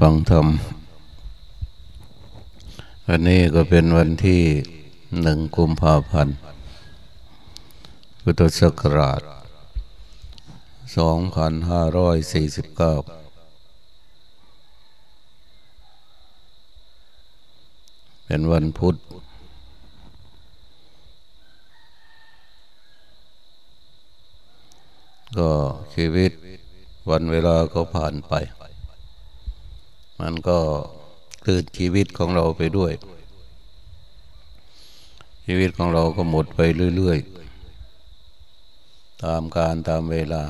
ฟังธรรม วันนี้ก็เป็นวันที่หนึ่งกุมภาพันธ์พุทธศักราชสองพันห้าร้อยสี่สิบเก้าเป็นวันพุธก็ชีวิตวันเวลาก็ผ่านไป มันก็คืนชีวิตของเราไปด้วย ชีวิตของเราก็หมดไปเรื่อยๆ ตามการตามเวลา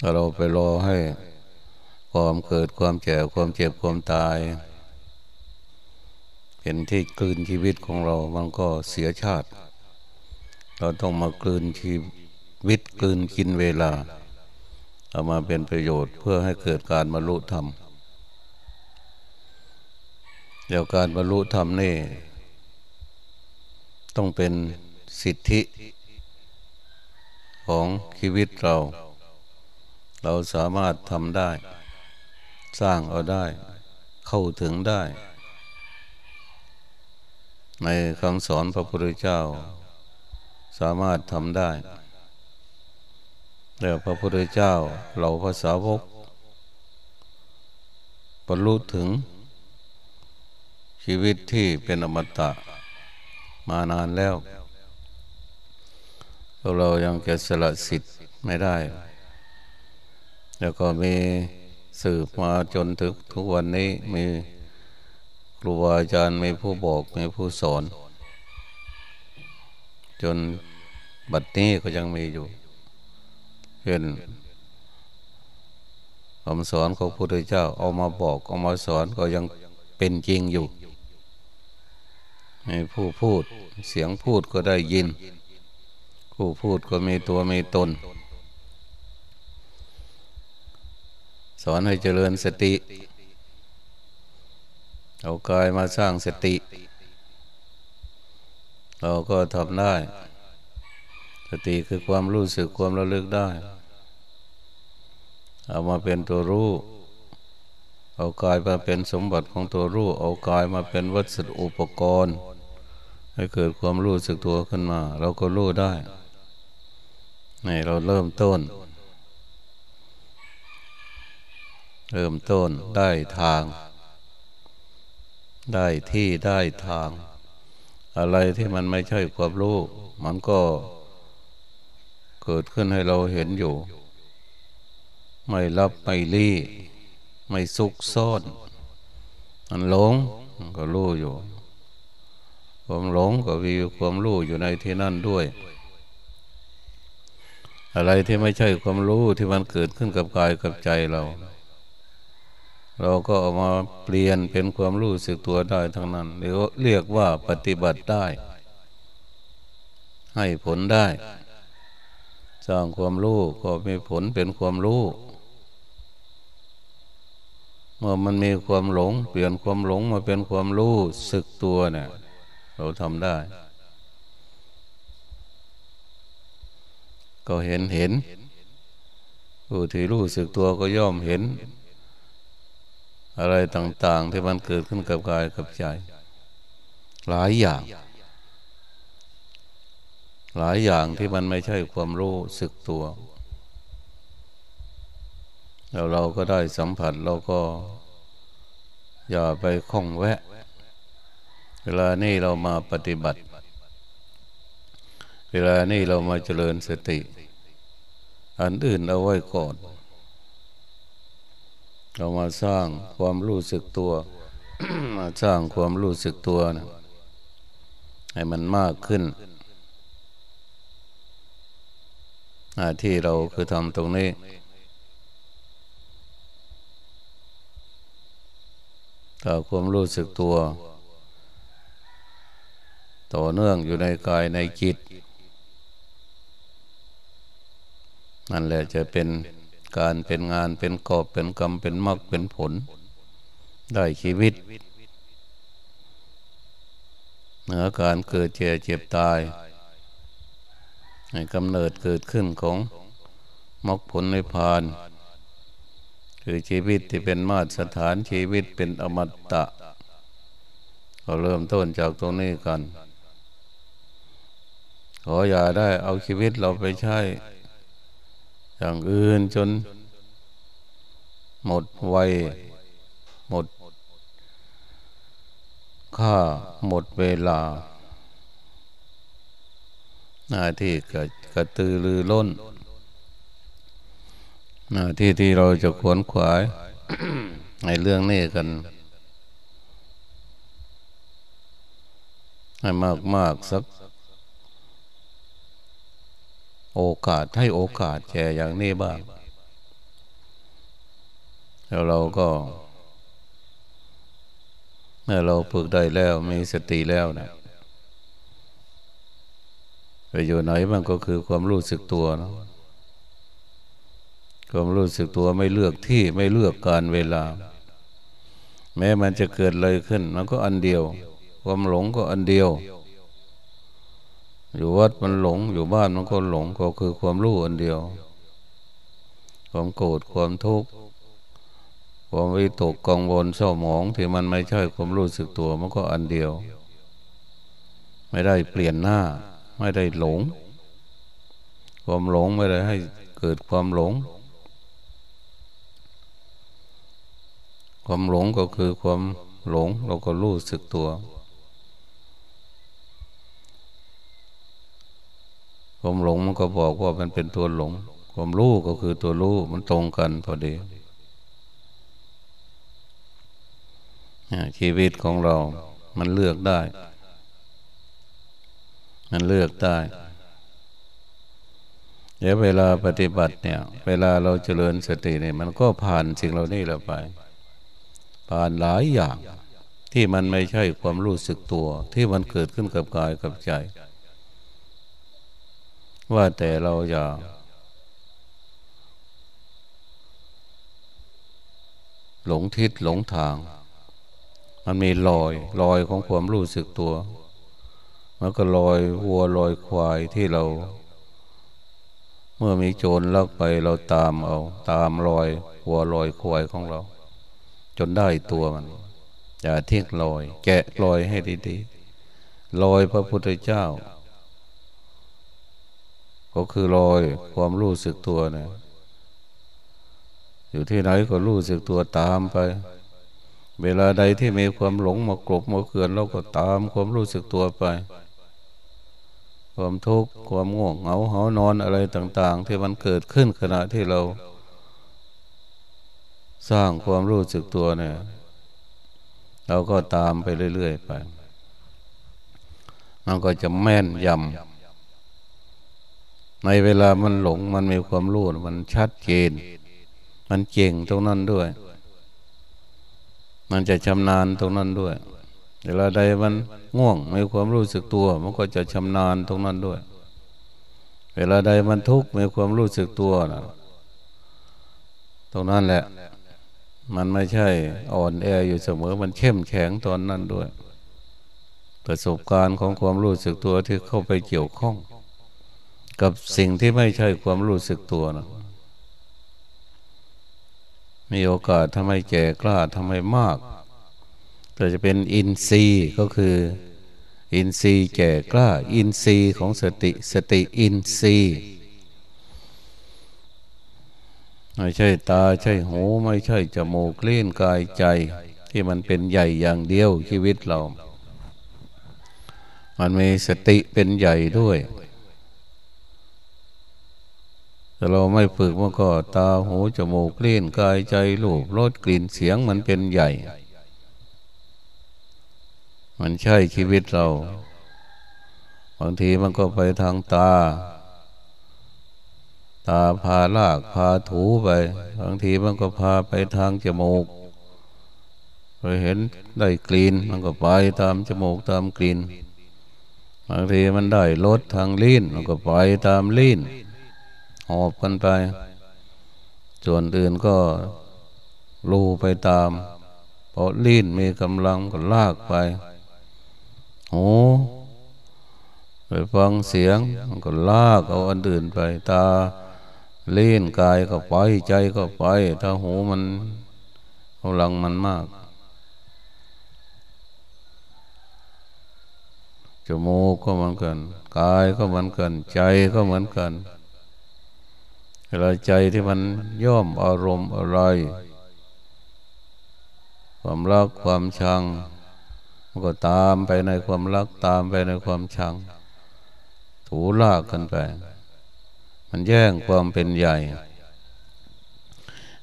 ถ้าเราไปรอให้ความเกิดความแก่ความเจ็บความตาย เป็นที่กลืนชีวิตของเรา มันก็เสียชาติ เราต้องมากลืนชีวิตกลืนกินเวลา เอามาเป็นประโยชน์เพื่อให้เกิดการบรรลุธรรมเดี๋ยวการบรรลุธรรมนี่ ต้องเป็นสิทธิของชีวิตเรา เราสามารถทำได้ สร้างเอาได้ เข้าถึงได้ ในคำสอนพระพุทธเจ้า สามารถทำได้ แล้วพระพุทธเจ้าเราภาษาวกบรรลุถึง ชีวิตที่เป็นอมตะมานานแล้ว เรายังจะสละสิทธิ์ไม่ได้ แล้วก็มีสืบมาจนถึงทุกวันนี้มีครูบาอาจารย์มีผู้บอกมีผู้สอน จนบัดนี้ก็ยังมีอยู่ เช่นคำสอนของพระพุทธเจ้าเอามาบอกเอามาสอนก็ยังเป็นจริงอยู่มีผู้พูดเสียงพูดก็ได้ยิน ผู้พูดก็มีตัวมีตน สอนให้เจริญสติ เอากายมาสร้างสติ เราก็ทำได้ สติคือความรู้สึกความระลึกได้ เอามาเป็นตัวรู้ เอากายมาเป็นสมบัติของตัวรู้ เอากายมาเป็นวัสดุอุปกรณ์ ให้เกิดความรู้สึกตัวขึ้นมา เราก็รู้ได้นี่เราเริ่มต้น เริ่มต้นได้ทาง ได้ที่ได้ทาง อะไรที่มันไม่ใช่ความรู้ มันก็ เกิดขึ้นให้เราเห็นอยู่ ไม่รับไม่รีไม่ซุกซ่อน มันหลงก็รู้อยู่ ความหลงก็มีความรู้อยู่ในที่นั่นด้วย อะไรที่ไม่ใช่ความรู้ที่มันเกิดขึ้นกับกายกับใจเรา เราก็เอามาเปลี่ยนเป็นความรู้สึกตัวได้ทั้งนั้นหรือเรียกว่าปฏิบัติได้ ให้ผลได้ สร้างความรู้ก็มีผลเป็นความรู้เมื่อมันมีความหลง เปลี่ยนความหลงมาเป็นความรู้สึกตัวเนี่ยเราทำได้ ก็เห็นเห็นผู้ที่รู้สึกตัวก็ย่อมเห็น อะไรต่าง ๆ ที่มันเกิดขึ้นกับกายกับใจ หลายอย่าง หลายอย่างที่มันไม่ใช่ความรู้สึกตัว แล้วเราก็ได้สัมผัสเราก็ อย่าไปคล้องแวะ เวลานี้เรามาปฏิบัติ เวลานี้เรามาเจริญสติ อันอื่นเอาไว้ก่อน เรามาสร้างความรู้สึกตัวมาสร้างความรู้สึกตัวนะให้มันมากขึ้น หน้าที่เราคือทำตรงนี้ถ้าความรู้สึกตัว ต่อเนื่องอยู่ในกายในจิต นั่นแหละจะเป็นการเป็นงานเป็นกอบเป็นกรรมเป็นมรรคเป็นผล ได้ชีวิตเหนือการเกิดเจ็บเจ็บตาย ในกำเนิดเกิดขึ้นของมรรคผลในพาน คือชีวิตที่เป็นมาตรฐานชีวิตเป็นอมตะเราเริ่มต้นจากตรงนี้กัน ขออย่าได้เอาชีวิตเราไปใช้ อย่างอื่นจน หมดวัยหมดค่าหมดเวลา หน้าที่กระตือรือร้นหน้าที่ที่เราจะขวนขวายในเรื่องนี้กันให้มากมากสัก โอกาสให้โอกาสแก่อย่างนี้บ้าง แล้วเราก็เมื่อเราฝึกได้แล้วมีสติแล้วนะ ไปอยู่ไหนมันก็คือความรู้สึกตัวนะความรู้สึกตัวไม่เลือกที่ไม่เลือกการเวลา แม้มันจะเกิดอะไรขึ้น มันก็อันเดียว ความหลงก็อันเดียว อยู่วัดมันหลง อยู่บ้านมันก็หลงก็คือความรู้อันเดียว ความโกรธความทุกข์ความวิตกกังวลเศร้าหมองที่มันไม่ใช่ความรู้สึกตัว มันก็อันเดียว ไม่ได้เปลี่ยนหน้า ไม่ได้หลง ความหลงไม่ได้ให้เกิดความหลง ความหลงก็คือความหลงเราก็รู้สึกตัว ความหลงมันก็บอกว่ามันเป็นตัวหลง ความรู้ก็คือตัวรู้มันตรงกันพอดีชีวิตของเรา มันเลือกได้ มันเลือกได้เดี๋ยวเวลาปฏิบัติเนี่ย เวลาเราเจริญสติเนี่ย มันก็ผ่านสิ่งเหล่านี้เราไป ผ่านหลายอย่าง ที่มันไม่ใช่ความรู้สึกตัว ที่มันเกิดขึ้นกับกายกับใจ ว่าแต่เราอย่าหลงทิศหลงทาง มันมีรอยรอยของความรู้สึกตัว มันก็ลอยวัวลอยควายที่เรา เมื่อมีโจรลักไปเราตามเอา ตามรอยวัวลอยควายของเรา จนได้ตัวมัน อย่าทิ้งลอย แกะลอยให้ดีๆลอยพระพุทธเจ้า ก็คือลอยความรู้สึกตัวเนี่ยอยู่ที่ไหนก็รู้สึกตัวตามไป เวลาใดที่มีความหลงมากรบมาเกินเราก็ตามความรู้สึกตัวไป ความทุกข์ความง่วงเหงาหานอนอะไรต่าง ๆ ที่มันเกิดขึ้นขณะที่เรา สร้างความรู้สึกตัวเนี่ย เราก็ตามไปเรื่อย ๆ ไป มันก็จะแม่นยำในเวลามันหลงมันมีความรู้มันชัดเจนมันเก่งตรงนั้นด้วย มันจะชำนาญตรงนั้นด้วย เวลาใดมันง่วงมีความรู้สึกตัว มันก็จะชำนาญตรงนั้นด้วย เวลาใดมันทุกข์มีความรู้สึกตัวนะตรงนั้นแหละ มันไม่ใช่อ่อนแออยู่เสมอ มันเข้มแข็งตอนนั้นด้วย ประสบการณ์ของความรู้สึกตัวที่เข้าไปเกี่ยวข้อง กับสิ่งที่ไม่ใช่ความรู้สึกตัวนะมีโอกาสทำให้แก่กล้าทำให้มาก แต่จะเป็นอินทรีย์ก็คือ อินทรีย์แก่กล้า อินทรีย์ของสติสติอินทรีย์ไม่ใช่ตาใช่หูไม่ใช่จมูกเล่นกายใจ ที่มันเป็นใหญ่อย่างเดียวชีวิตเรา มันมีสติเป็นใหญ่ด้วย แต่เราไม่ฝึกมันก็ตาหูจมูกเล่นกายใจรูปรสกลิ่นเสียงมันเป็นใหญ่ มันใช่ชีวิตเราบางทีมันก็ไปทางตา ตาพาลากพาถูไปบางทีมันก็พาไปทางจมูกไปเห็นได้กลิ่นมันก็ไปตามจมูกตามกลิ่นบางทีมันได้รสทางลิ้นมันก็ไปตามลิ้นหอบกันไป ส่วนอื่นก็ลูไปตาม เพราะลิ้นมีกำลังก็ลากไป หูไปฟังเสียงมันก็ลากเอาอันอื่นไป ตาเล่นกายก็ไปใจก็ไป ถ้าหูมันกำลังมันมากจมูกก็เหมือนกัน กายก็เหมือนกัน ใจก็เหมือนกันเวลาใจที่มันย่อมอารมณ์อะไร ความรักความชัง มันก็ตามไปในความรักตามไปในความชัง ถูลากกันไป มันแย่งความเป็นใหญ่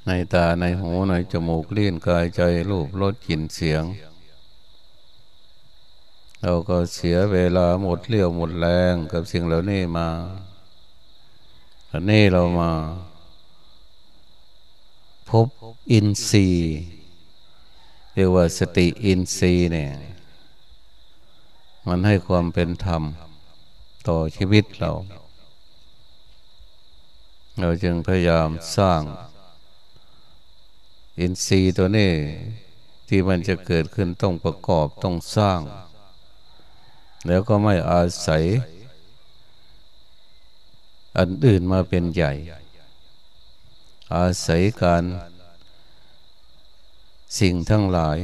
ในตาในหูในจมูกลิ้นกายใจรูปรสกลิ่นเสียง เราก็เสียเวลาหมดเรี่ยวหมดแรงกับสิ่งเหล่านี้มาอันนี้เรามาพบอินทรีย์เรียกว่าสติอินทรีย์เนี่ย มันให้ความเป็นธรรมต่อชีวิตเรา เราจึงพยายามสร้าง อินทรีย์ตัวนี้ที่มันจะเกิดขึ้นต้องประกอบต้องสร้าง แล้วก็ไม่อาศัย อันอื่นมาเป็นใหญ่ อาศัยการสิ่งทั้งหลาย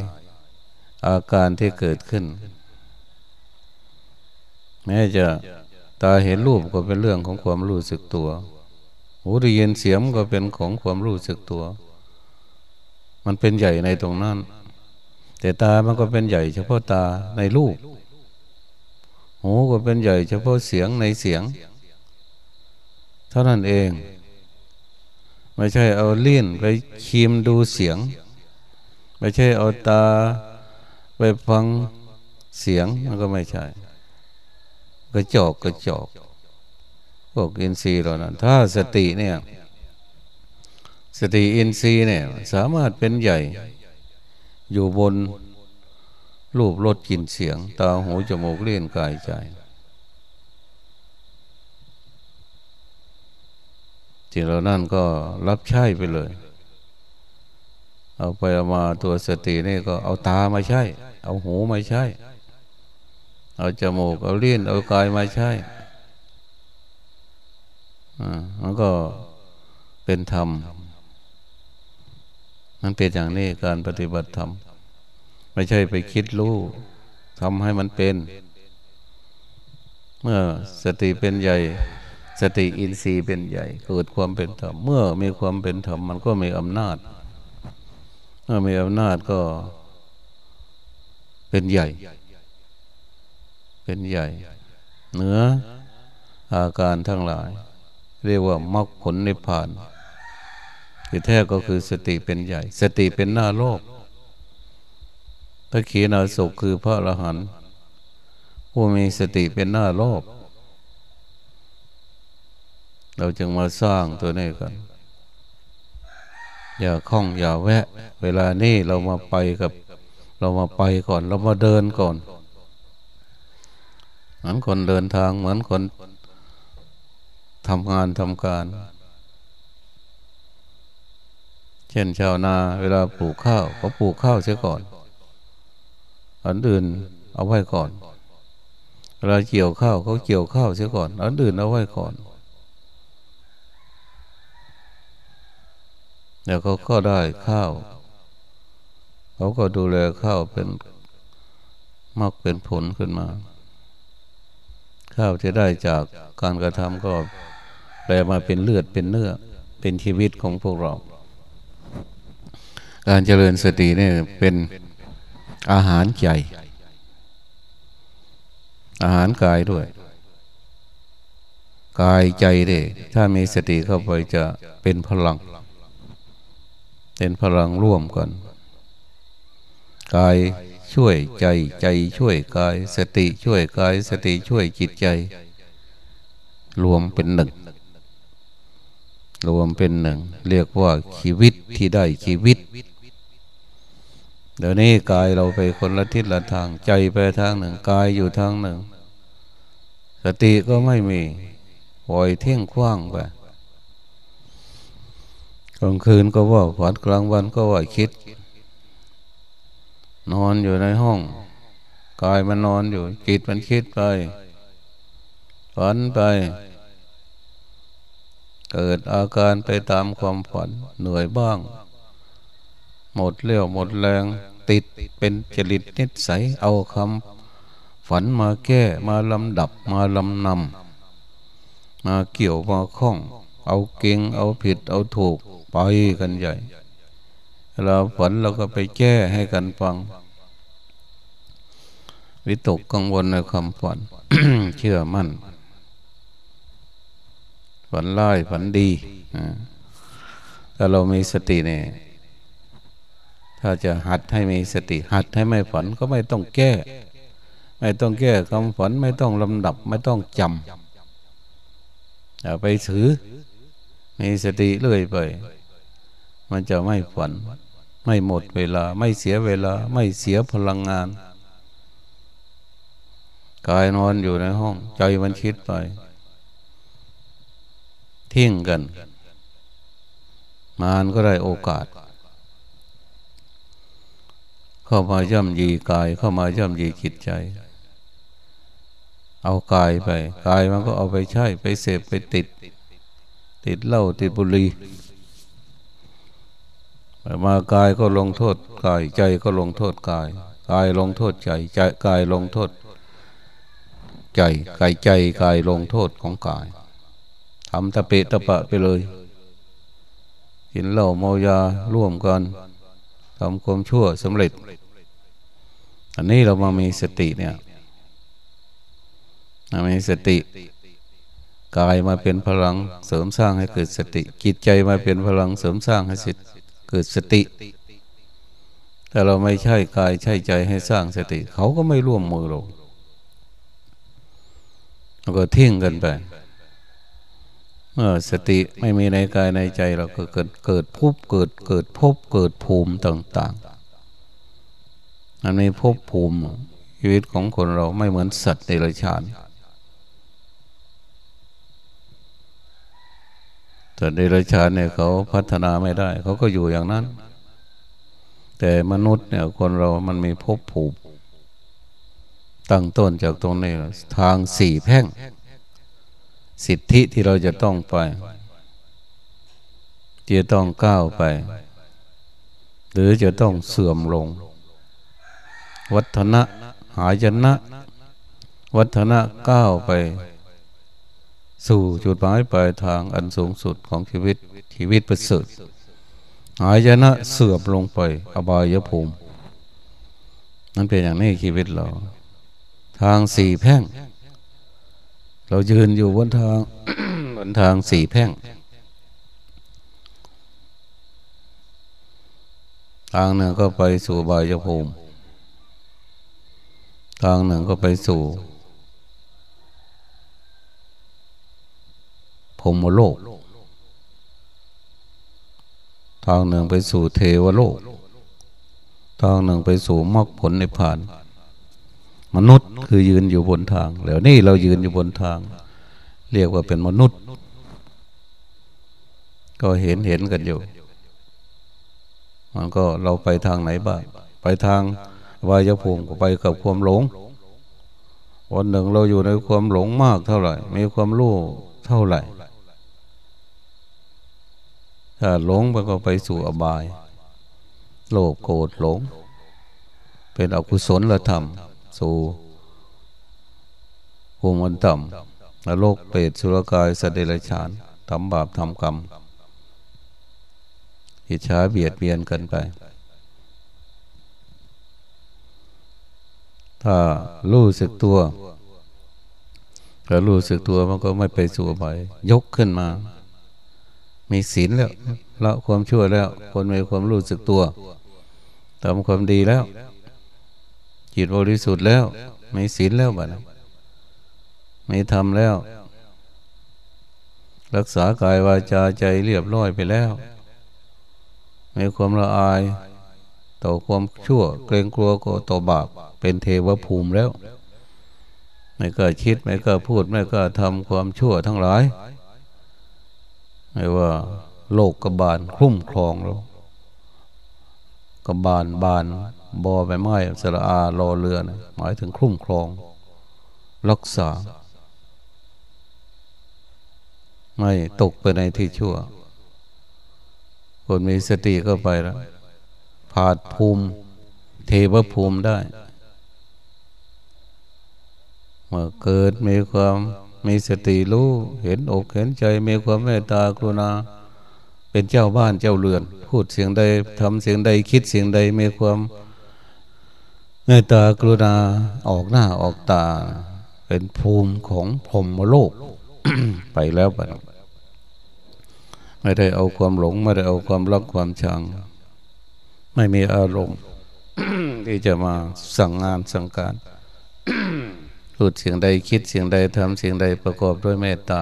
อาการที่เกิดขึ้น แม้จะตาเห็นรูปก็เป็นเรื่องของความรู้สึกตัว หูได้ยินเสียงก็เป็นของความรู้สึกตัว มันเป็นใหญ่ในตรงนั้น แต่ตามันก็เป็นใหญ่ เฉพาะตาในรูป หูก็เป็นใหญ่ เฉพาะเสียงในเสียง เท่านั้นเอง ไม่ใช่เอาเลี่ยนไปคีมดูเสียง ไม่ใช่เอาตาไปฟังเสียงมันก็ไม่ใช่ กระจอกกระจอกพวกอินทรีย์เหล่านั้น ถ้าสติเนี่ย สติอินทรีย์เนี่ย สามารถเป็นใหญ่ อยู่บนรูปรสกลิ่นเสียง ตาหูจมูกเลี้ยนกายใจจริงเหล่านั้นก็รับใช้ไปเลย เอาไปเอามาตัวสตินี่ก็เอาตามาใช้ เอาหูมาใช้ เอาจมูกเอาลิ้นเอากายมาใช้อ่ามันก็เป็นธรรม มันเป็นอย่างนี้การปฏิบัติธรรม ไม่ใช่ไปคิดรู้ทำให้มันเป็น เมื่อสติเป็นใหญ่ สติอินทรีย์เป็นใหญ่ เกิดความเป็นธรรม เมื่อมีความเป็นธรรมมันก็มีอำนาจ เมื่อมีอำนาจก็เป็นใหญ่ เป็นใหญ่ เหนืออาการทั้งหลาย เรียกว่ามรรคผลนิพพานที่แท้ก็คือสติเป็นใหญ่ สติเป็นหน้าโลกพระขีณาสกคือพระอรหันต์ผู้มีสติเป็นหน้าโลก เราจึงมาสร้างตัวนี้กัน อย่าคล้องอย่าแวะ เวลานี้เรามาไปกับ เรามาไปก่อน เรามาเดินก่อน เหมือนคนเดินทางเหมือนคนทำงานทำการ เช่นชาวนาเวลาปลูกข้าวเขาปลูกข้าวเสียก่อน อันอื่นเอาไว้ก่อน เวลาเกี่ยวข้าวเขาเกี่ยวข้าวเสียก่อน อันอื่นเอาไว้ก่อนแล้วเขาก็ได้ข้าว เขาก็ดูแลข้าวเป็นมากเป็นผลขึ้นมา ข้าวจะได้จากการกระทำก็แปลมาเป็นเลือดเป็นเนื้อ เป็นชีวิตของพวกเรา การเจริญสติเนี่ยเป็นอาหารใจ อาหารกายด้วย กายใจเด้ถ้ามีสติเข้าไปจะเป็นพลัง เป็นพลังร่วมกัน กาย ช่วยใจใจช่วยกาย สติช่วยกาย สติช่วยจิตใจ รวมเป็นหนึ่ง รวมเป็นหนึ่ง เรียกว่าชีวิตที่ได้ชีวิต เดี๋ยวนี้กายเราไปคนละทิศละทางใจไปทางหนึ่งกายอยู่ทางหนึ่ง สติก็ไม่มีปล่อยเที่ยงคว้างไปกลางคืนก็ว่าฝันกลางวันก็ว่าคิด นอนอยู่ในห้อง กายมันนอนอยู่จิตมันคิดไปฝันไป เกิดอาการไปตามความฝันเหนื่อยบ้าง หมดเลี้ยวหมดแรง ติดเป็นจริตนิสัยเอาคำฝันมาแก้มาลำดับมาลำนำมาเกี่ยวมาคล้อง เอาเก่งเอาผิดเอาถูกไปกันใหญ่เราฝันเราก็ไปแก้ให้กันฟัง วิตกกังวลในคำฝัน เชื่อมั่น ฝันร้ายฝันดีถ้าเรามีสติเนี่ยถ้าจะหัดให้มีสติ หัดให้ไม่ฝันก็ไม่ต้องแก้ ไม่ต้องแก้คำฝันไม่ต้องลำดับ ไม่ต้องจำอย่าไปถือ มีสติเรื่อยไป มันจะไม่ฝัน ไม่หมดเวลา ไม่เสียเวลา ไม่เสียพลังงาน กายนอนอยู่ในห้อง ใจมันคิดไป ทิ้งกัน มานก็ได้โอกาส เข้ามาย่ำยีกาย เข้ามาย่ำยีจิตใจ เอากายไป กายมันก็เอาไปใช้ไปเสพไปติด ติดเหล้าติดบุหรี่มากายก็ลงโทษกายใจก็ลงโทษกาย กายลงโทษใจใจกายลงโทษ ใจกายใจกายลงโทษของกายทำตะเปะตะปะไปเลยกินเหล้าเมายาร่วมกันทำความชั่วสำเร็จ อันนี้เรามามีสติเนี่ยมีสติ กายมาเป็นพลังเสริมสร้างให้เกิดสติ จิตใจมาเป็นพลังเสริมสร้างให้เกิดสติแต่เราไม่ใช่กายใช่ใจให้สร้างสติ เขาก็ไม่ร่วมมือเรา เราก็ทิ้งกันไป เมื่อสติไม่มีในกายในใจเราก็เกิดเกิดภพเกิดเกิดภพเกิดภูมิต่างๆอันนี้ภพภูมิชีวิตของคนเราไม่เหมือนสัตว์ในรชานแต่ในรชานเนี่ยเขาพัฒนาไม่ได้ เขาก็อยู่อย่างนั้น แต่มนุษย์เนี่ยคนเรามันมีภพภูมิ ตั้งต้นจากตรงนี้ทางสี่แพ่ง สิทธิที่เราจะต้องไปจะต้องก้าวไป หรือจะต้องเสื่อมลง วัฒนะหายนะ วัฒนะก้าวไป สู่จุดหมายปลายทางอันสูงสุดของชีวิตชีวิตประเสริฐหายนะเสื่อมลงไป อบายภูมินั่นเป็นอย่างนี้ชีวิตเรา ทางสี่แพ่ง เรายืนอยู่บนทางบนทางสี่แพ่ง ทางหนึ่งก็ไปสู่บายภูมิ ทางหนึ่งก็ไปสู่พรมโลก ทางหนึ่งไปสู่เทวโลก ทางหนึ่งไปสู่มรรคผลในผ่าน มนุษย์คือยืนอยู่บนทาง แล้วนี่เรายืนอยู่บนทาง เรียกว่าเป็นมนุษย์ ก็เห็นเห็นกันอยู่ มันก็เราไปทางไหนบ้างไปทางวายภูมิก็ไปกับความหลง วันหนึ่งเราอยู่ในความหลงมากเท่าไหร่ มีความรู้เท่าไหร่ถ้าหลงมันก็ไปสู่อบาย โลภโกรธหลง เป็นอกุศลละธรรม สู่ภูมิมันต่ำนรกเปรตสุรกายสเดรัจฉานทำบาปทำกรรมอิจฉาเบียดเบียนกันไป ถ้ารู้สึกตัวถ้ารู้สึกตัวมันก็ไม่ไปสู่ไปยกขึ้นมา มีศีลแล้วละความชั่วแล้ว คนมีความรู้สึกตัวทำความดีแล้ว จิตบริสุทธิ์แล้วมีศีลแล้วบัดมีธรรมแล้ว รักษากายวาจาใจเรียบร้อยไปแล้วมีความละอาย ต่อความชั่ว เกรงกลัวก็ต่อบาปเป็นเทวภูมิแล้ว ไม่กล้าคิดไม่กล้าพูด ไม่กล้าทำความชั่วทั้งหลาย ไม่ว่าโลกกบาลคุ้มครองเรากบาลบานบ บอใบไม้สระอารอเรือนะหมายถึงคุ้มครอง รักษา ไม่ตกไปในที่ชั่ว คนมีสติก็ไปแล้วผาดภูมิ เทวภูมิได้ เมื่อเกิดมีความมีสติรู้เห็นอกเห็นใจมีความเมตตากรุณา เป็นเจ้าบ้านเจ้าเรือน พูดเสียงใดทำเสียงใดคิดเสียงใดมีความ เมตตากรุณาออกหน้าออกตา เป็นภูมิของพรหมโลก ไปแล้วไปไม่ได้เอาความหลง ไม่ได้เอาความรักความชัง ไม่มีอารมณ์ที่จะมาสั่งงานสั่งการพูดเสียงใดคิดเสียงใดทำเสียงใดประกอบด้วยเมตตา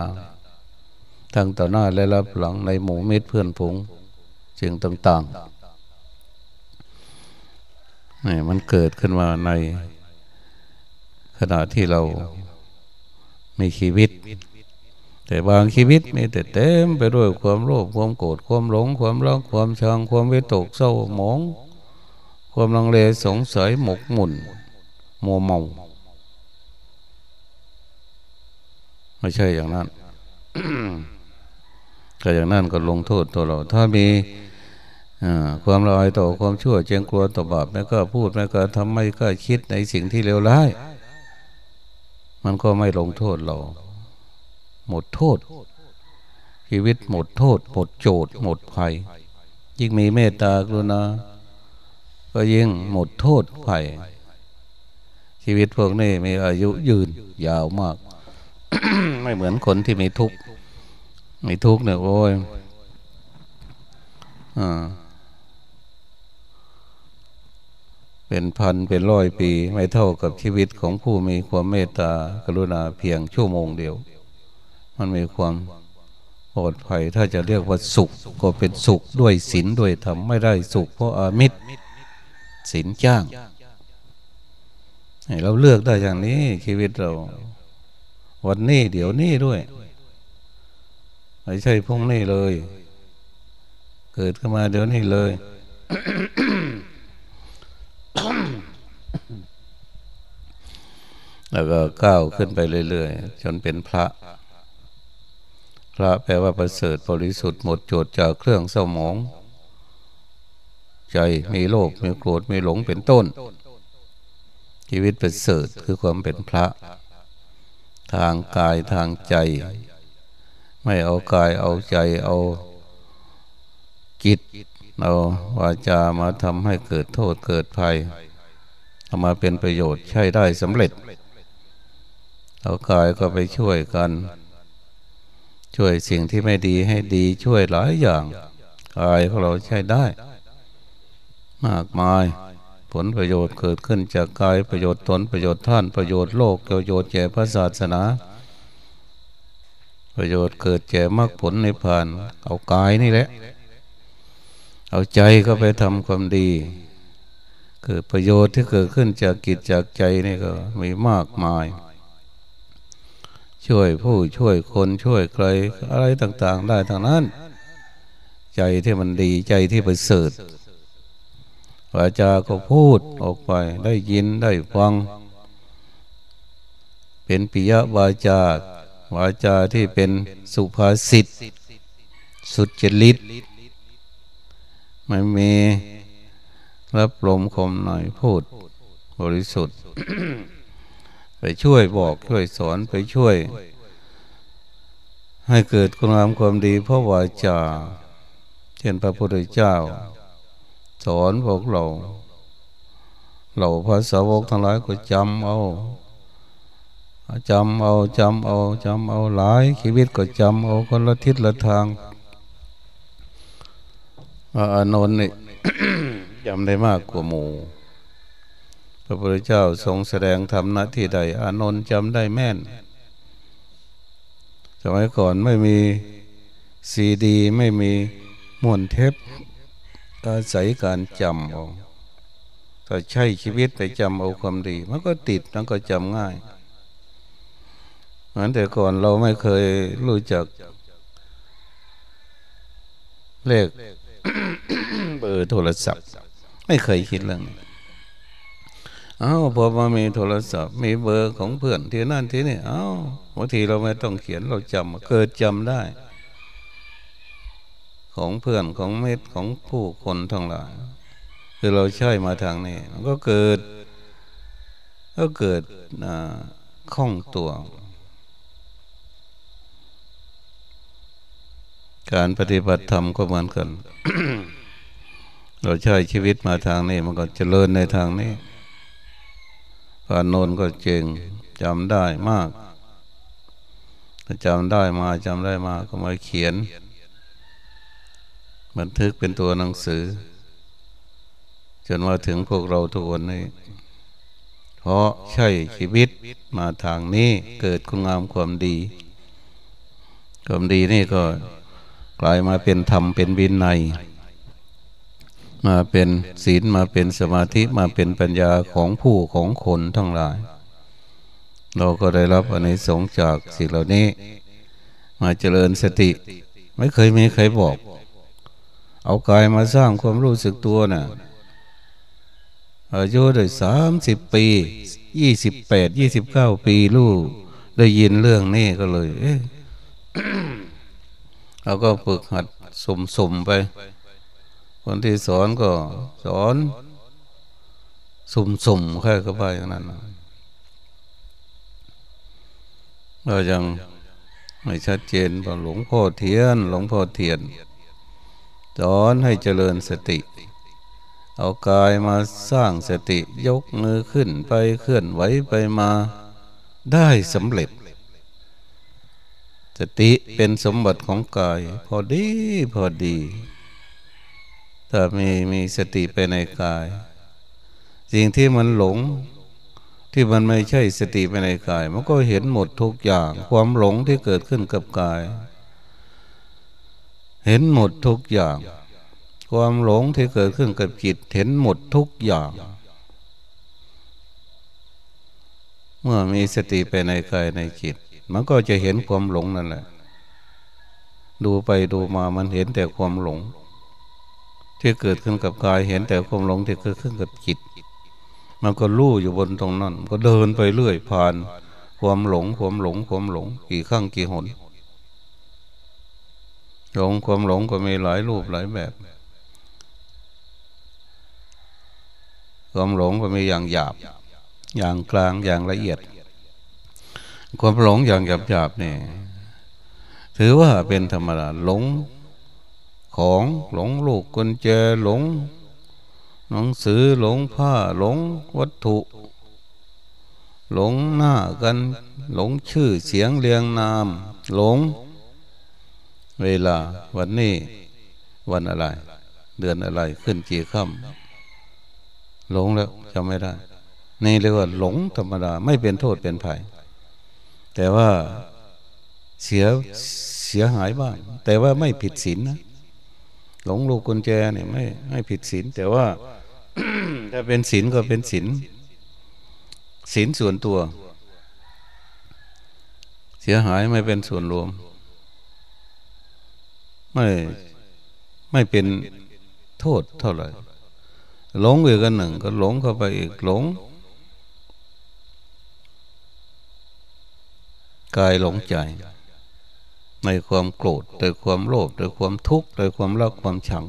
ทั้งต่อหน้าและรับหลังในหมู่มิตรเพื่อนผงเสียงต่างๆ นี่มันเกิดขึ้นมาในขณะที่เรามีชีวิต แต่บางชีวิตมีแต่เต็มไปด้วยความโลภความโกรธความหลง ความรักความชังความวิตกเศร้าหมอง ความลังเลสงสัยหมกหมุนมัวเมาไม่ใช่อย่างนั้นก็อย่างนั้นก็ลงโทษตัวเรา ถ้ามี ความลอยต่อความชั่วเจียงกลัวต่อบาปไม่ก็พูดไม่ก็ทำไม่ก็คิดในสิ่งที่เลวร้าย มันก็ไม่ลงโทษเรา หมดโทษ ชีวิตหมดโทษ หมดโจทย์หมดภัย ยิ่งมีเมตตากรุณาก็ยิ่งหมดโทษภัย ชีวิตพวกนี้มีอายุยืนยาวมาก ไม่เหมือนคนที่มีทุกข์มีทุกข์เนี่ยโอ้ย เป็นพันเป็นร้อยปี ไม่เท่ากับชีวิตของผู้มีความเมตตากรุณาเพียงชั่วโมงเดียว มันมีความปลอดภัยถ้าจะเรียกว่าสุข ก็เป็นสุขด้วยศีลด้วยธรรมไม่ได้สุขเพราะอามิตรศีลจ้างเราเลือกได้อย่างนี้ชีวิตเรา วันนี้เดี๋ยวนี้ด้วยไม่ใช่พรุ่งนี้เลย เกิดขึ้นมาเดี๋ยวนี้เลย แล้วก็ก้าวขึ้นไปเรื่อยๆ จนเป็นพระ พระแปลว่าประเสริฐบริสุทธิ์หมดจดจากเครื่องเศร้าหมอง ใจมีโลภมีโกรธมีหลงเป็นต้น ชีวิตประเสริฐคือความเป็นพระ ทางกายทางใจ ไม่เอากายเอาใจเอาจิต เอาวาจามาทำให้เกิดโทษเกิดภัยเอามาเป็นประโยชน์ใช้ได้สำเร็จ เอากายก็ไปช่วยกัน ช่วยสิ่งที่ไม่ดีให้ดีช่วยหลายอย่างกายของเราใช้ได้ มากมาย ผลประโยชน์เกิดขึ้นจากกายประโยชน์ตนประโยชน์ท่านประโยชน์โลกประโยชน์แก่พระศาสนา ประโยชน์เกิดแก่มรรคผลในผ่าน เอากายนี่แหละ เอาใจก็ไปทำความดีเกิดประโยชน์ที่เกิดขึ้นจากกิจจากใจนี่ก็มีมากมาย ช่วยผู้ช่วยคนช่วยใครอะไรต่าง ๆ ได้ทางนั้น ใจที่มันดีใจที่ประเสริฐวาจาก็พูดออกไปได้ยินได้ฟัง เป็นปิยวาจาวาจาที่เป็นสุภาษิตสุดจริต ไม่มีรับลมคมหน่อยพูด บริสุทธิ์ ไปช่วยบอกช่วยสอนไปช่วย ให้เกิดคุณงามความดีเพราะวาจาเช่นพระพุทธเจ้า สอนพวกเราเราพระสาวกทั้งหลายก็จำเอาจำเอาจำเอาจำเอาหลายชีวิตก็จำเอาคนละทิศละทาง อานนท์นี่จำได้มากกว่าหมู่พระพุทธเจ้าทรงแสดงธรรมนาที่ใด อานนท์จำได้แม่น สมัยก่อนไม่มีซีดี ไม่มีม้วนเทปอาศัยการจำเอาถ้าใช้ชีวิตไปจำเอาความดี มันก็ติดมันก็จำง่ายเหมือนแต่ก่อนเราไม่เคยรู้จักเลข เบอโทรศัพท์ ไม่เคยคิดเรื่องนี้เอาพอมามีโทรศัพท์ มีเบอร์ของเพื่อนที่นั่นที่นี่เอาบางทีเราไม่ต้องเขียนเราจำเกิดจำได้ ของเพื่อนของเม็ดของผู้คนทั้งหลายคือเราใช้มาทางนี้มันก็เกิด ก็เกิดคล่องตัว การปฏิบัติธรรมก็เหมือนกัน เราใช้ชีวิตมาทางนี้ มันก็เจริญในทางนี้ผ่านโนนก็เจงจำได้มากถ้าจำได้มาจำได้มาก็มาเขียน บันทึกเป็นตัวหนังสือ จนมาถึงพวกเราทุกวันนี้ เพราะใช่ชีวิตมาทางนี้เกิดคุณงามความดี ความดีนี่ก็กลายมาเป็นธรรมเป็นวินัย มาเป็นศีลมาเป็นสมาธิมาเป็นปัญญาของผู้ของคนทั้งหลาย เราก็ได้รับอันนี้สงจากสิ่งเหล่านี้ มาเจริญสติ ไม่เคยมีใครบอก เอากายมาสร้างความรู้สึกตัวนะ่ะอายุได้สามสิบปียี่สิบแปดยี่สิบเก้าปีลูกได้ยินเรื่องนี้ก็เลย เอ๊ะเราก็ฝึกหัดสมๆไป คนที่สอนก็สอนสุ่มๆแค่ก็ไปอย่างนั้นเรายังไม่ชัดเจนว่าหลวงพ่อเทียน หลวงพ่อเทียน สอนให้เจริญสติ เอากายมาสร้างสติยกมือขึ้นไปเคลื่อนไหวไปมาได้สำเร็จ สติเป็นสมบัติของกาย พอดีพอดี ถ้ามีมีสติไปในกาย สิ่งที่มันหลง ที่มันไม่ใช่สติไปในกาย มันก็เห็นหมดทุกอย่าง ความหลงที่เกิดขึ้นกับกาย เห็นหมดทุกอย่าง ความหลงที่เกิดขึ้นกับจิต เห็นหมดทุกอย่าง เมื่อมีสติไปในกายในจิต มันก็จะเห็นความหลงนั่นแหละ ดูไปดูมามันเห็นแต่ความหลง ที่เกิดขึ้นกับกายเห็นแต่ความหลงที่เกิดขึ้นกับจิต มันก็รู้อยู่บนตรงนั้น ก็เดินไปเรื่อยผ่าน ความหลงความหลงความหลงกี่ครั้งกี่หนหลงความหลงก็มีหลายรูปหลายแบบ ความหลงก็มีอย่างหยาบ อย่างกลางอย่างละเอียด ความหลงอย่างหยาบหยาบนี่ถือว่าเป็นธรรมดาหลง ของ หลงลูกกุญแจหลง หนังสือหลงผ้าหลงวัตถุ หลงหน้ากัน หลงชื่อเสียงเรียงนาม หลง เวลาวันนี้ วันอะไร เดือนอะไรขึ้นกี่ค่ำหลงแล้วจำไม่ได้ นี่เรียกว่าหลงธรรมดาไม่เป็นโทษเป็นภัยแต่ว่าเสียเสียหายบ้างแต่ว่าไม่ผิดศีลนะ หลงลูกกุญแจเนี่ยไม่ไม่ผิดศีลแต่ว่าถ้าเป็นศีลก็เป็นศีลศีลส่วนตัว เสียหายไม่เป็นส่วนรวม ไม่ไม่เป็นโทษเท่าไหร่หลงอีกกันหนึ่ง ก็หลงเข้าไปอีกหลงกายหลงใจ ในความโกรธในความโลภในความทุกข์ในความรักความชัง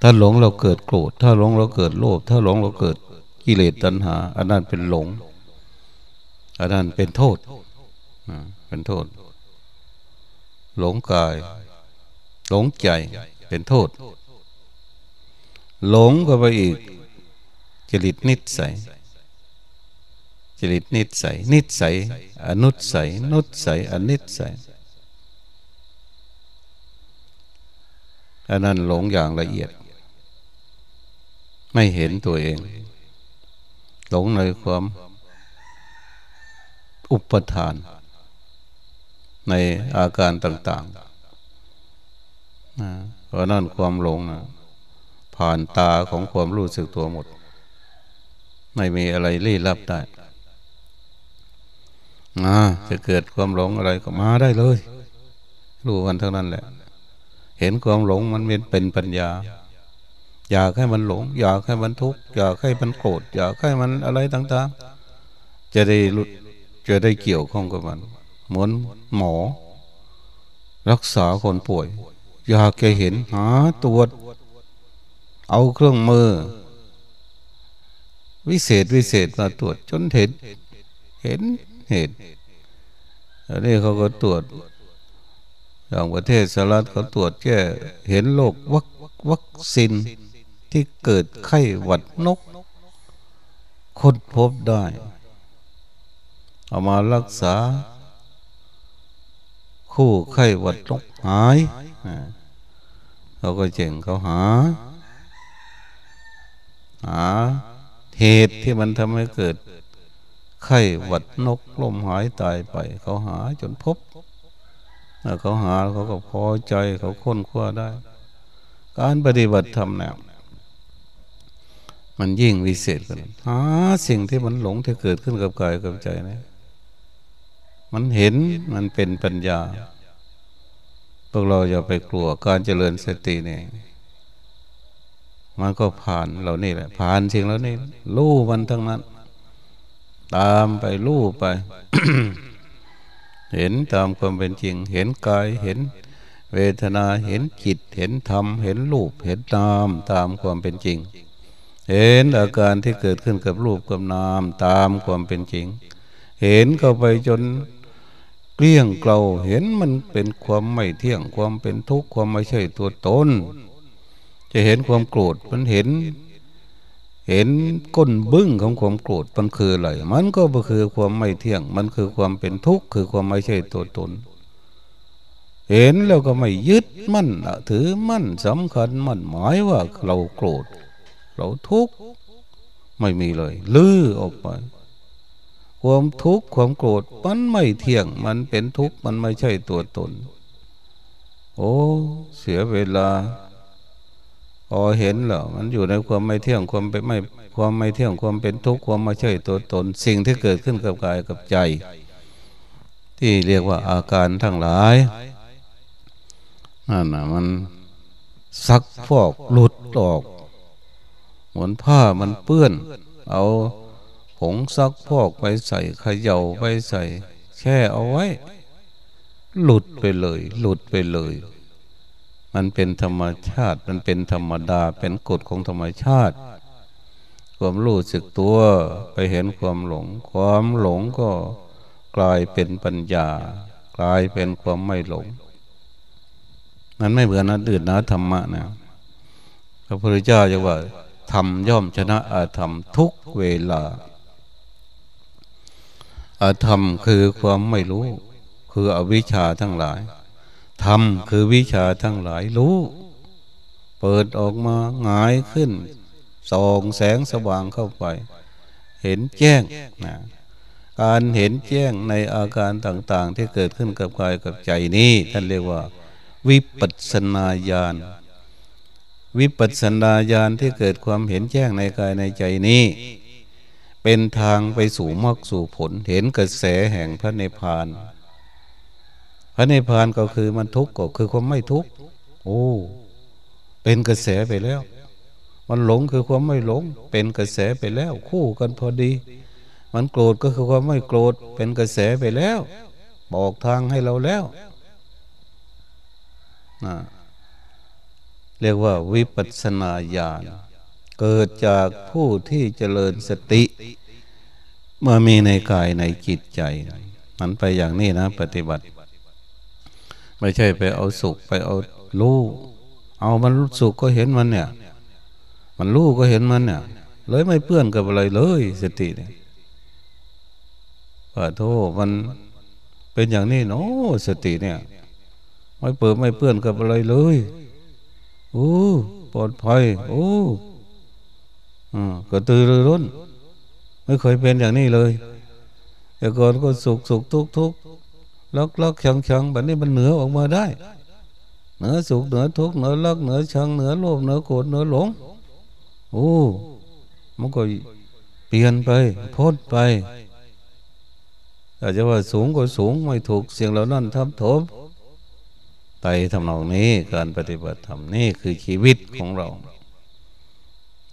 ถ้าหลงเราเกิดโกรธ ถ้าหลงเราเกิดโลภถ้าหลงเราเกิดกิเลสตัณหา อันนั้นเป็นหลง อันนั้นเป็นโทษเป็นโทษ หลงกาย หลงใจเป็นโทษ หลงก็ไปอีกจริตนิสัยจริตนิสัยนิสัยอนุสัยนุสัยอนิสัย อันนั้นหลงอย่างละเอียด ไม่เห็นตัวเอง หลงในความอุปทาน ในอาการต่างๆเพราะนั่นความหลงนะผ่านตาของความรู้สึกตัวหมด ไม่มีอะไรลี้ลับได้จะเกิดความหลงอะไรก็มาได้เลย รู้กันเท่านั้นแหละ เห็นความหลงมันเป็นปัญญา อยากให้มันหลง อยากให้มันทุกข์อยากให้มันโกรธอยากให้มันอะไรต่างๆ จะได้จะได้เกี่ยวข้องกับมัน เหมือนหมอ รักษาคนป่วย อยากจะเห็นหาตรวจ เอาเครื่องมือ วิเศษวิเศษมาตรวจจนเห็น เห็นเหตุอันนี้เขาก็ตรวจ อย่างประเทศสหรัฐเขาตรวจแค่เห็นโรควัควัคซีนที่เกิดไข้หวัดนกคนพบได้ เอามารักษา คู่ไข้หวัดนกหายเขาก็เจ๋งเขาหา หาเหตุที่มันทำให้เกิดไข้หวัดนกลมหายตายไป เขาหาจนพบ เขาหาเขาก็พอใจเขาค้นคว้าได้ การปฏิบัติธรรมเนี่ยมันยิ่งวิเศษกันหาสิ่งที่มันหลงที่เกิดขึ้นกับกายกับใจนะมันเห็นมันเป็นปัญญา พวกเราอย่าไปกลัวการเจริญสติเนี่ยมันก็ผ่านเรานี่แหละ ผ่านสิ่งแล้วนี่รู้มันทั้งนั้น ตามไปรู้ไป เห็นตามความเป็นจริง เห็นกายเห็นเวทนาเห็นจิตเห็นธรรม เห็นรูปเห็นนามตามความเป็นจริง เห็นอาการที่เกิดขึ้นกับรูปกับนามตามความเป็นจริง เห็นเข้าไปจนเกลี้ยงเกลาเห็นมันเป็นความไม่เที่ยงความเป็นทุกข์ความไม่ใช่ตัวตนจะเห็นความโกรธมันเห็น เห็นก้นบึ้งของความโกรธมันคืออะไร มันก็คือความไม่เที่ยง มันคือความเป็นทุกข์ คือความไม่ใช่ตัวตน เห็นแล้วก็ไม่ยึดมั่นถือมั่นสำคัญมั่นหมายว่าเราโกรธ เราทุกข์ไม่มีเลย ลื้อออกไป ความทุกข์ความโกรธมันไม่เที่ยง มันเป็นทุกข์ มันไม่ใช่ตัวตน โอ้ เสียเวลา พอเห็นแล้วมันอยู่ในความไม่เที่ยงความเป็นไม่ความไม่เที่ยงความเป็นทุกข์ความไม่ใช่ตัวตน สิ่งที่เกิดขึ้นกับกายกับใจ ที่เรียกว่าอาการทั้งหลายนั่นนะมันซักฟอกหลุดออกเหมือนผ้ามันเปื้อน เอาผงซักฟอกไปใส่ขย่าไปใส่ แช่เอาไว้ หลุดไปเลย หลุดไปเลย มันเป็นธรรมชาติ มันเป็นธรรมดา เป็นกฎของธรรมชาติ ความรู้สึกตัวไปเห็นความหลง ความหลงก็กลายเป็นปัญญา กลายเป็นความไม่หลง มันไม่เหมือนนันอื่นนะธรรมะนะพระพุทธเจ้าจะว่าธรรมย่อมชนะอาธรรมทุกเวลา อาธรรมคือความไม่รู้ คืออวิชชาทั้งหลาย ธรรมคือวิชาทั้งหลายรู้ เปิดออกมาหงายขึ้นส่องแสงสว่างเข้าไป เห็นแจ้งนะการเห็นแจ้งในอาการต่าง ๆ ที่เกิดขึ้นกับกายกับใจนี้ท่านเรียกว่า วิปัสนาญาณวิปัสนาญาณที่เกิดความเห็นแจ้งในกายในใจนี้ เป็นทางไปสู่มรรคสู่ผลเห็นกระแสแห่งพระนิพพาน ระนิพพานก็คือมันทุกข์ก็คือความไม่ทุกข์โอ้เป็นกระแสไปแล้ว มันหลงคือความไม่หลง เป็นกระแสไปแล้ว คู่กันพอดี มันโกรธก็คือความไม่โกรธ เป็นกระแสไปแล้ว บอกทางให้เราแล้วนะเรียกว่าวิปัสนาญาณเกิดจากผู้ที่เจริญสติเมื่อมีในกายในจิตใจ มันไปอย่างนี้นะ ปฏิบัติ ไม่ใช่ไปเอาสุขไปเอารู้เอามันสุขก็เห็นมันเนี่ย มันรู้ก็เห็นมันเนี่ย เลยไม่เปื้อนกับอะไรเลยสติเนี่ยว่าโทษมันเป็นอย่างนี้เนาะสติเนี่ย ไม่เปิดไม่เปื้อนกับอะไรเลยโอ้ปลอดภัยโอ้อ่าก็ตื่นร้น ไม่เคยเป็นอย่างนี้เลยแต่ก่อนก็สุขสุขทุกทุก ลักลักชังชังแบบนี้มันเหนือออกมาได้ เหนือสุขเหนือทุกข์เหนือลักเหนือชังเหนือโลภเหนือโกรธเหนือหลงโอ้มันก็เปลี่ยนไปพ้นไปอาจจะว่าสูงก็สูงไม่ถูกเสียงเหล่านั้นทับถมไปทำนองนี้การปฏิบัติธรรมนี่คือชีวิตของเรา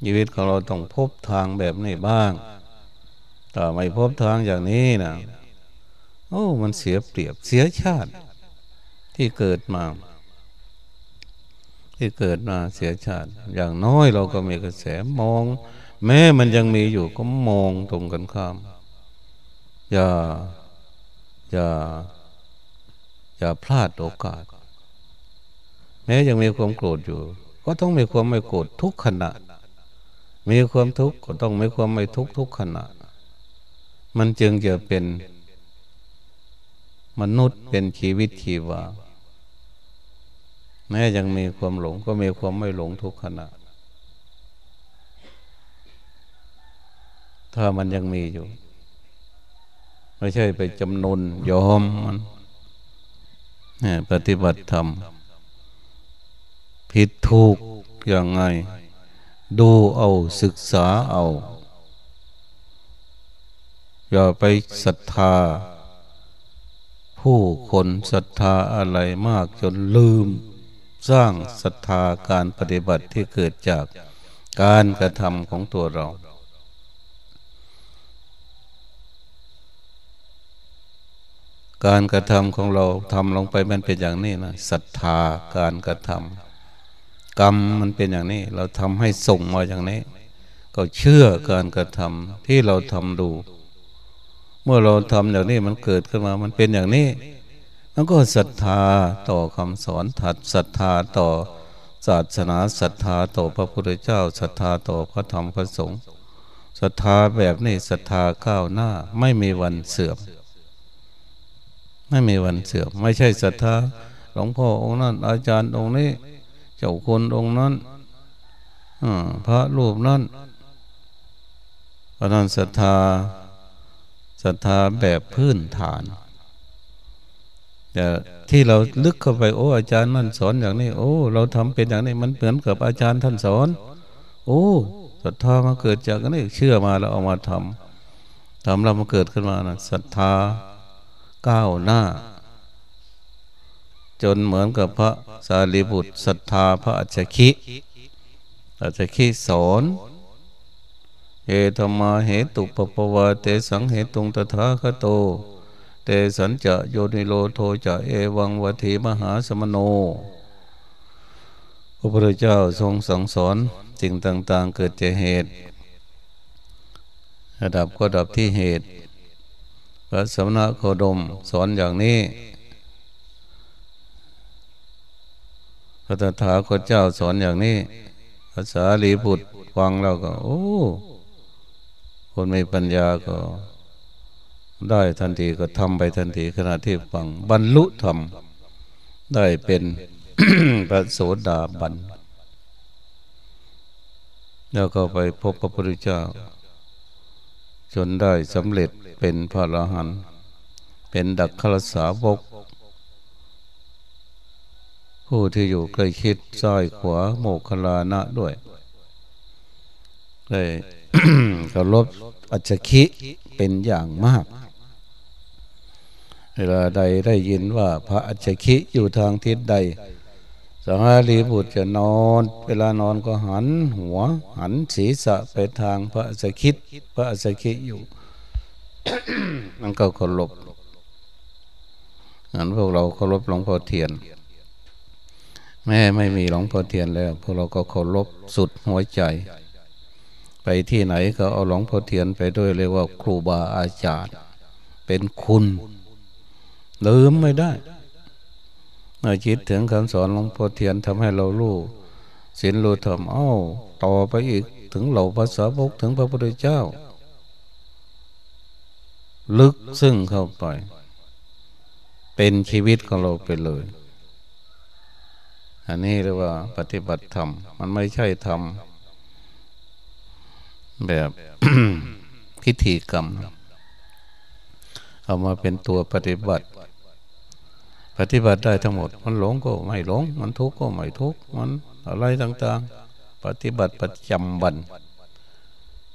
ชีวิตของเราต้องพบทางแบบนี้บ้างถ้าไม่พบทางอย่างนี้นะ โอ้ มันเสียเปรียบเสียชาติ ที่เกิดมา ที่เกิดมาเสียชาติ อย่างน้อยเราก็มีกระแสมอง แม้มันยังมีอยู่ก็มองตรงกันข้าม อย่า อย่า อย่าพลาดโอกาส แม้ยังมีความโกรธอยู่ ก็ต้องมีความไม่โกรธทุกขณะ มีความทุกข์ก็ต้องมีความไม่ทุกข์ทุกขณะ มันจึงจะเป็น มนุษย์เป็นชีวิตชีวา แม้ยังมีความหลงก็มีความไม่หลงทุกขณะ ถ้ามันยังมีอยู่ ไม่ใช่ไปจำนนยอมมันนี่ปฏิบัติธรรม ผิดถูกอย่างไง ดูเอาศึกษาเอา อย่าไปศรัทธา ผู้คนศรัทธาอะไรมากจนลืม สร้างศรัทธาการปฏิบัติที่เกิดจากการกระทำของตัวเรา การกระทำของเราทำลงไปมันเป็นอย่างนี้นะศรัทธาการกระทำกรรมมันเป็นอย่างนี้ เราทำให้ส่งมาอย่างนี้ ก็เชื่อการกระทำที่เราทำดู เมื่อเราทำอย่างนี้มันเกิดขึ้นมา มันเป็นอย่างนี้ มันก็ศรัทธาต่อคำสอนถัดศรัทธาต่อศาสนาศรัทธาต่อพระพุทธเจ้าศรัทธาต่อพระธรรมพระสงฆ์ศรัทธาแบบนี้ศรัทธาก้าวหน้า ไม่มีวันเสื่อม ไม่มีวันเสื่อม ไม่ใช่ศรัทธาหลวงพ่อองค์นั้น อาจารย์องค์นี้ เจ้าคุณองค์นั้นพระรูปนั้นพระนันศรัทธา ศรัทธาแบบพื้นฐานแต่ที่เราลึกเข้าไปโอ้ อาจารย์นั่นสอนอย่างนี้ โอ้ เราทำเป็นอย่างนี้มันเหมือนกับอาจารย์ท่านสอน โอ้ศรัทธามาเกิดจากนี้เชื่อมาแล้วเอามาทำทำเรามาเกิดขึ้นมานะศรัทธาก้าวหน้า จนเหมือนกับพระสารีบุตรศรัทธาพระอัจฉริอัจฉริสอน เอธรรมาเหตุปปวาเตสังเหตุงตถาคโต เตสัญจะโยนิโลโทจะเอวังวัติมหาสมโน พระพุทธเจ้าทรงสั่งสอนสิ่งต่าง ๆ เกิดจากเหตุระดับก็ดับที่เหตุ พระสมณะโคดมสอนอย่างนี้ พระตถาคตเจ้าสอนอย่างนี้ ภาษาลีบุตรฟังเราก็ โอ้ คนมีปัญญาก็ได้ทันทีก็ทำไปทันทีขณะที่ฟังบรรลุธรรมได้เป็นพระโสดาบัน แล้วก็ไปพบพระพุทธเจ้า จนได้สำเร็จเป็นพระอรหันต์เป็นดักขลสาวก ผู้ที่อยู่ใกล้คิดซ้ายขวาโมกขลานะด้วย ได้เคารพ อัจฉริเป็นอย่างมาก เวลาใดได้ยินว่าพระอัจฉริอยู่ทางทิศใดสังฆารีบุตรจะนอน เวลานอนก็หันหัว หันศีรษะไปทางพระอัจฉริพระอัจฉริอยู่มันก็เคารพงั้นพวกเราเคารพหลวงพ่อเทียน แม่ไม่มีหลวงพ่อเทียนแล้ว พวกเราก็เคารพสุดหัวใจ ที่ไหนก็เอาหลวงพ่อเทียนไปด้วยเรียกว่าครูบาอาจารย์ เป็นคุณลืมไม่ได้เมื่อคิดถึงคำสอนหลวงพ่อเทียนทำให้เรารู้ศีลรู้ธรรมเอ้าต่อไปอีกถึงเหล่าภาษาบกถึงพระพุทธเจ้า ลึกซึ่งเข้าไป เป็นชีวิตของเราไปเลย อันนี้เรียกว่าปฏิบัติธรรม มันไม่ใช่ธรรม แบบพิธีกรรม เอามาเป็นตัวปฏิบัติ ปฏิบัติได้ทั้งหมด มันหลงก็ไม่หลง มันทุกข์ก็ไม่ทุกข์มันอะไรต่างๆ ปฏิบัติประจำวัน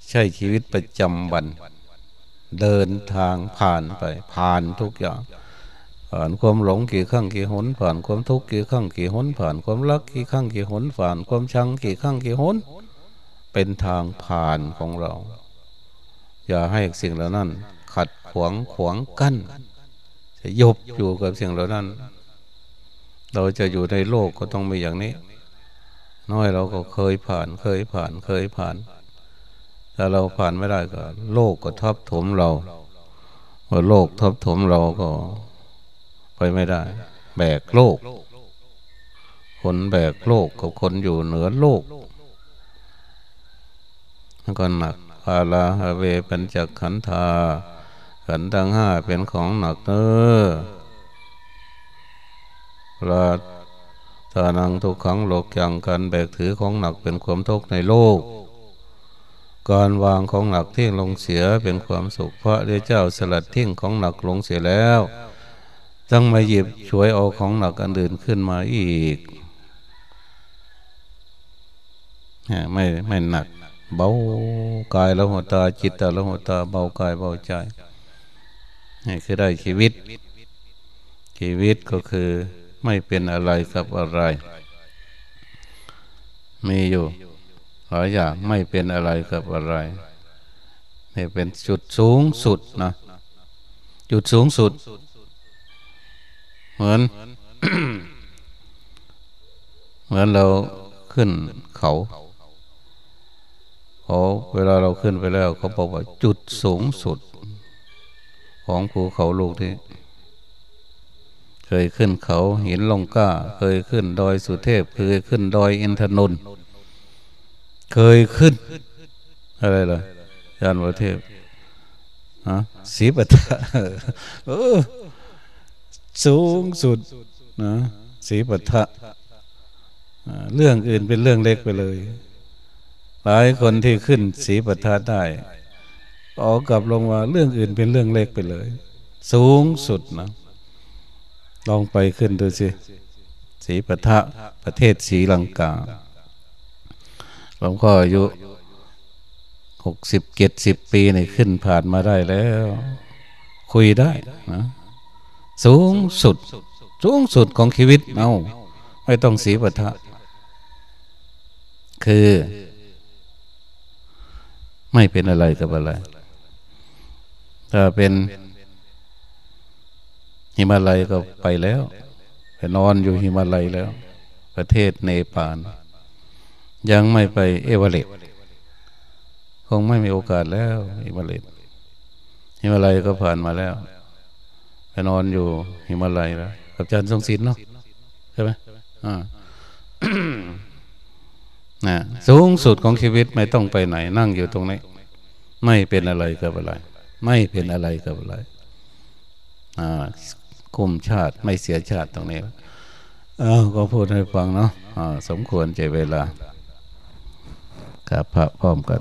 ใช่ชีวิตประจำวัน เดินทางผ่านไป ผ่านทุกอย่างผ่านความหลงกี่ครั้งกี่หนผ่านความทุกข์กี่ครั้งกี่หนผ่านความรักกี่ครั้งกี่หนผ่านความชังกี่ครั้งกี่หน เป็นทางผ่านของเรา อย่าให้สิ่งเหล่านั้น ขัดขวางขวางกั้นจะยบอยู่กับสิ่งเหล่านั้น เราจะอยู่ในโลกก็ต้องมีอย่างนี้ น้อยเราก็เคยผ่านเคยผ่านเคยผ่านถ้าเราผ่านไม่ได้ก็ โลกก็ทับถมเราเมื่อโลกทับถมเราก็ไปไม่ได้ แบกโลก คนแบกโลกกับคนอยู่เหนือโลก มันก็หนักพาลาฮเวเป็นจักขันธาขันทั้งห้าเป็นของหนักเนอลาทานังทุกขังโลกอย่างการแบกถือของหนักเป็นความทุกข์ในโลก การวางของหนักทิ้งลงเสียเป็นความสุขพระเจ้าสลัดทิ้งของหนักลงเสียแล้วต้องมาหยิบช่วยเอาของหนักอันอื่นขึ้นมาอีก ไม่ไม่หนัก เบากายแล้วหัวตาจิตตาแล้วหัวตาเบากายเบาใจนี่คือได้ชีวิต ชีวิตก็คือไม่เป็นอะไรกับอะไร มีอยู่หลายอย่างไม่เป็นอะไรกับอะไรนี่เป็นจุดสูงสุดนะจุดสูงสุด เหมือน เหมือนเราขึ้นเขา พอเวลาเราขึ้นไปแล้ว เขาบอกว่าจุดสูงสุด ของภูเขาลูกที่เคยขึ้นเขาหินลงก้า เคยขึ้นดอยสุเทพ เคยขึ้นดอยอินทนนท์เคยขึ้น อะไรล่ะยานประเทพฮะสีปตะสูงสุดนะสีปัทะเรื่องอื่นเป็นเรื่องเล็กไปเลย หลายคนที่ขึ้นสีปัทะได้ออกกลับลงมาเรื่องอื่นเป็นเรื่องเล็กไปเลย สูงสุดนะลองไปขึ้นดูสิสีปะทะประเทศสีลังกาหลวงพ่ออายุหกสิบเจ็ดสิบปีในขึ้นผ่านมาได้แล้ว คุยได้นะสูงสุด สูงสุดของชีวิตเอาไม่ต้องสีปะทะ คือ ไม่เป็นอะไรกับอะไร ถ้าเป็นหิมาลัยก็ไปแล้วไปนอนอยู่หิมาลัยแล้ว ประเทศเนปาลยังไม่ไปเอเวเรสต์คงไม่มีโอกาสแล้วหิมาลัยหิมาลัยก็ผ่านมาแล้วไปนอนอยู่หิมาลัยแล้วกับอาจารย์ทรงศิลป์เนาะใช่ไหมอ่า นะสูงสุดของชีวิตไม่ต้องไปไหน นั่งอยู่ตรงนี้ ไม่เป็นอะไรกับอะไร ไม่เป็นอะไรกับอะไรกุมชาติไม่เสียชาติตรงนี้อ้าวก็พูดให้ฟังเนาะะสมควรใจเวลากับพระพร้อมกัน